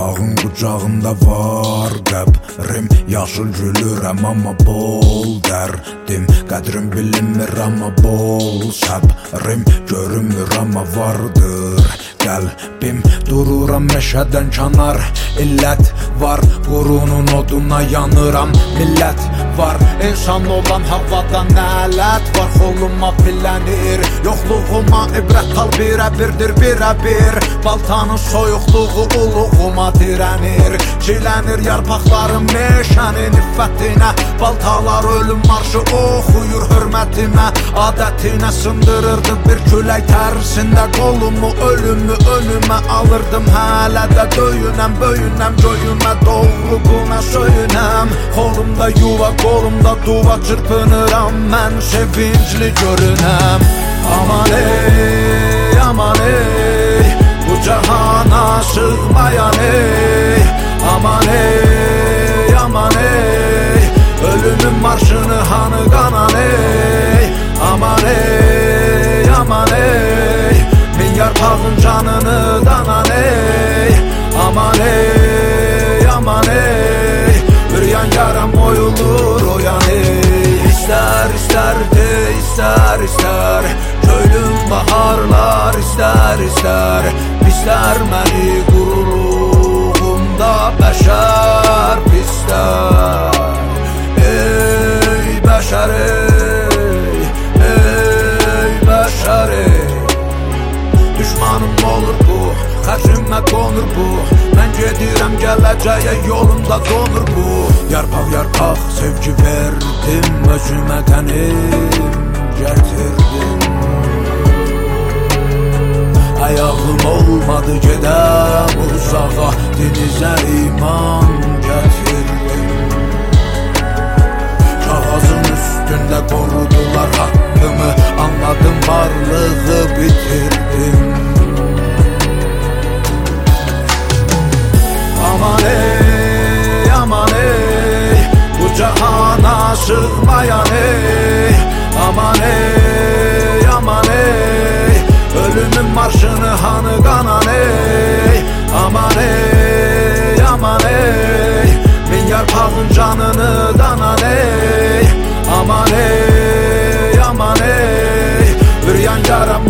Yarpağın qucağında var qəbrim Yaşıl gülürəm amma bol dərdim Qədrim bilinmir amma bol səbrim Görünmür amma vardır qəlbim Dururam meşədən kənar illət var Qurunun oduna yanıram. Millət var. İnsan olan havada nələt var? Xoluma pillənir Yoxluğuma ibrət al birə birdir birə bir Baltanın soyuqluğu uluğuma dirənir Çilənir yarpaqlarım meşənin iffətinə Baltalar ölüm marşı oxuyur hörmətimə Adətinə sındırırdı bir külək tərsində Qolumu ölümü önümə alırdım. Hələ də döyünəm, böyünəm, göyümə doğru Kafamda yuva kolumda duva çırpınır Amen sevinçli görünem. Aman ey aman ey Bu cihana sığmayan ey. İster ister. Köylüm baharlar ister ister. İster məni quruluğumda bəşər pislər Ey bəşər ey, ey bəşər ey Düşmanım olur bu, xərcimə qonur bu. Mən gedirəm gələcəyə yolunda donur bu. Yarpaq yarpaq sevgi verdim Özümə qənim gətirdim Ayağım olmadı gedəm uzağa Denizə iman aman ey Büryan yaram